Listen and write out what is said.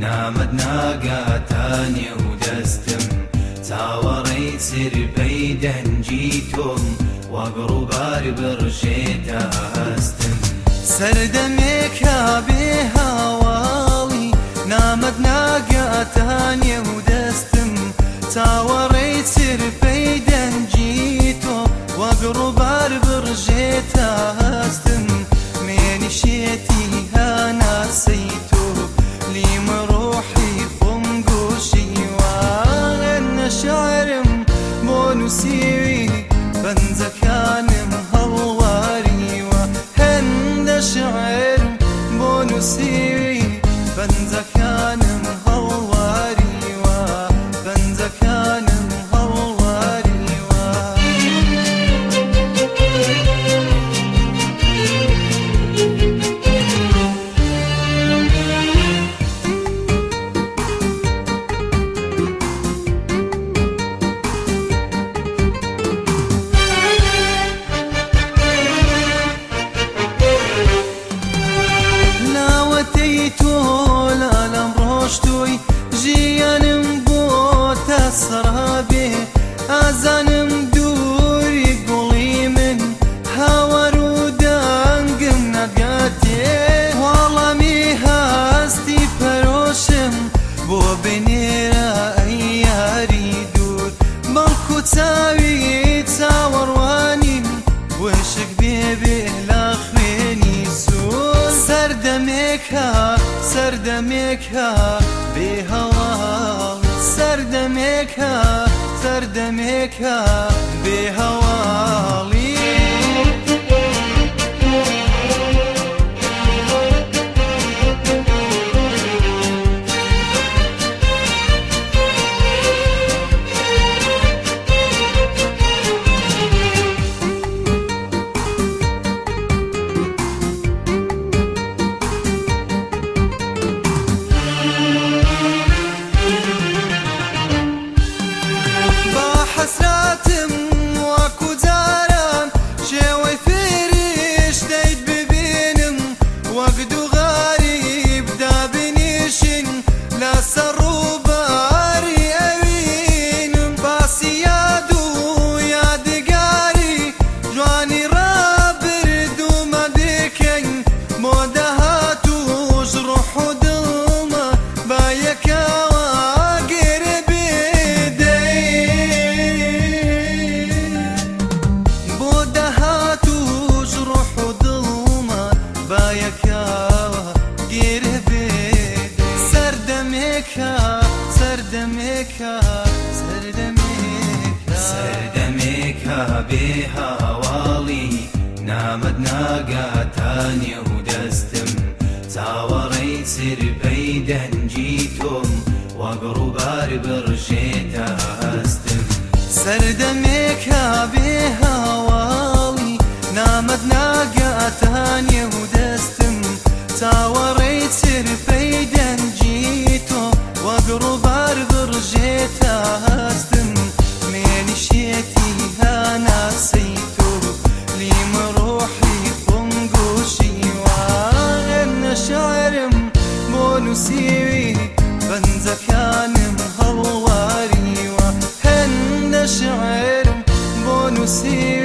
نامدنا قاتاني ودستم تاوريت سر بيدن جيتم وقربار برشيت هستم سر دمك والي نامدنا قاتاني ودستم 存在。لێرە ئەی یاری دوور بەڵکو چاوی چاوەڕوانیم وشک بێبێ لا خوێنی سوور سەردەمێکە سەردەمێکە بێ هەوا سەردەمێکە سەردەمێکە بێ هەوا سەردەمێکە سەردەمێکە سەردەمێکە بێ هاواڵی نامەت ناگاتانی و دەستم چاوەڕێی سربەی دەنجی تۆم وەگڕووبار بڕژێتە هەستم سەردەمێکە بێ هاواڵی نامەت ناگاتانیە و دەستم چاوەڕێی سربەی حبيبي غنزة كان مهواري وهن شعر بونسي